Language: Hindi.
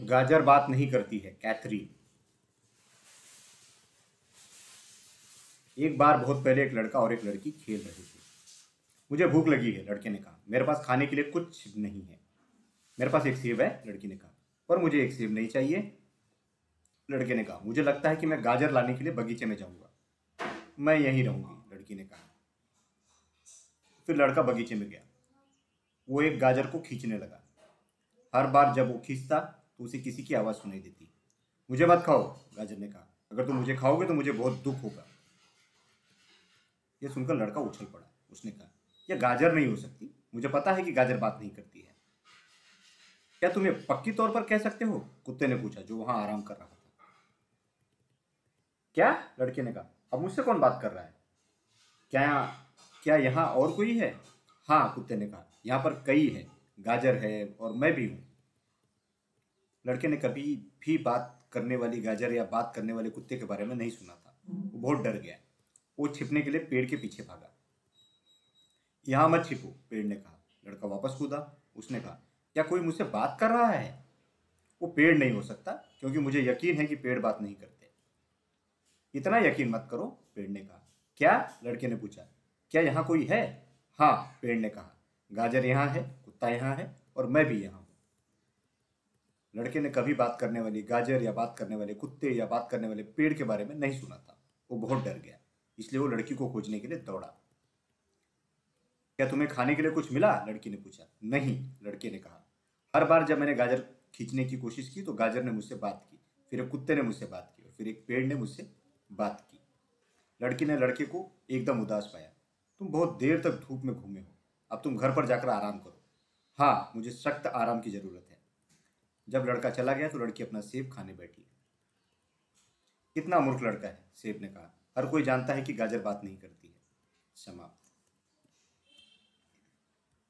गाजर बात नहीं करती है, कैथरीन। एक बार बहुत पहले एक लड़का और एक लड़की खेल रहे थे। मुझे भूख लगी है, लड़के ने कहा। मेरे पास खाने के लिए कुछ नहीं है। मेरे पास एक सेब है, लड़की ने कहा। पर मुझे एक सेब नहीं चाहिए, लड़के ने कहा। मुझे लगता है कि मैं गाजर लाने के लिए बगीचे में जाऊँगा। मैं यहीं रहूँगी, लड़की ने कहा। फिर लड़का बगीचे में गया। वो एक गाजर को खींचने लगा। हर बार जब वो खींचता तो उसे किसी की आवाज़ सुनाई देती। मुझे मत खाओ, गाजर ने कहा। अगर तुम मुझे खाओगे तो मुझे बहुत दुख होगा। यह सुनकर लड़का उछल पड़ा। उसने कहा, यह गाजर नहीं हो सकती। मुझे पता है कि गाजर बात नहीं करती है। क्या तुम ये पक्की तौर पर कह सकते हो? कुत्ते ने पूछा, जो वहाँ आराम कर रहा था। क्या? लड़के ने कहा, अब मुझसे कौन बात कर रहा है? क्या क्या यहाँ और कोई है? हाँ कुत्ते ने कहा, यहाँ पर कई है। गाजर है और मैं भी हूँ। लड़के ने कभी भी बात करने वाली गाजर या बात करने वाले कुत्ते के बारे में नहीं सुना था। वो बहुत डर गया। वो छिपने के लिए पेड़ के पीछे भागा। यहाँ मत छिपो, पेड़ ने कहा। लड़का वापस कूदा। उसने कहा, क्या कोई मुझसे बात कर रहा है? वो पेड़ नहीं हो सकता, क्योंकि मुझे यकीन है कि पेड़ बात नहीं करते। इतना यकीन मत करो, पेड़ ने कहा। क्या? लड़के ने पूछा। क्या यहाँ कोई है? हाँ पेड़ ने कहा। गाजर यहाँ है, कुत्ता यहाँ है और मैं भी यहाँ लड़के ने कभी बात करने वाली गाजर या बात करने वाले कुत्ते या बात करने वाले पेड़ के बारे में नहीं सुना था। वो बहुत डर गया, इसलिए वो लड़की को खोजने के लिए दौड़ा। क्या तुम्हें खाने के लिए कुछ मिला? लड़की ने पूछा। नहीं, लड़के ने कहा। हर बार जब मैंने गाजर खींचने की कोशिश की तो गाजर ने मुझसे बात की, फिर एक कुत्ते ने मुझसे बात की और फिर एक पेड़ ने मुझसे बात की। लड़की ने लड़के को एकदम उदास पाया। तुम बहुत देर तक धूप में घूमे हो। अब तुम घर पर जाकर आराम करो। हाँ मुझे सख्त आराम की ज़रूरत है। जब लड़का चला गया तो लड़की अपना सेब खाने बैठी। कितना मूर्ख लड़का है, सेब ने कहा। हर कोई जानता है कि गाजर बात नहीं करती है। समाप्त।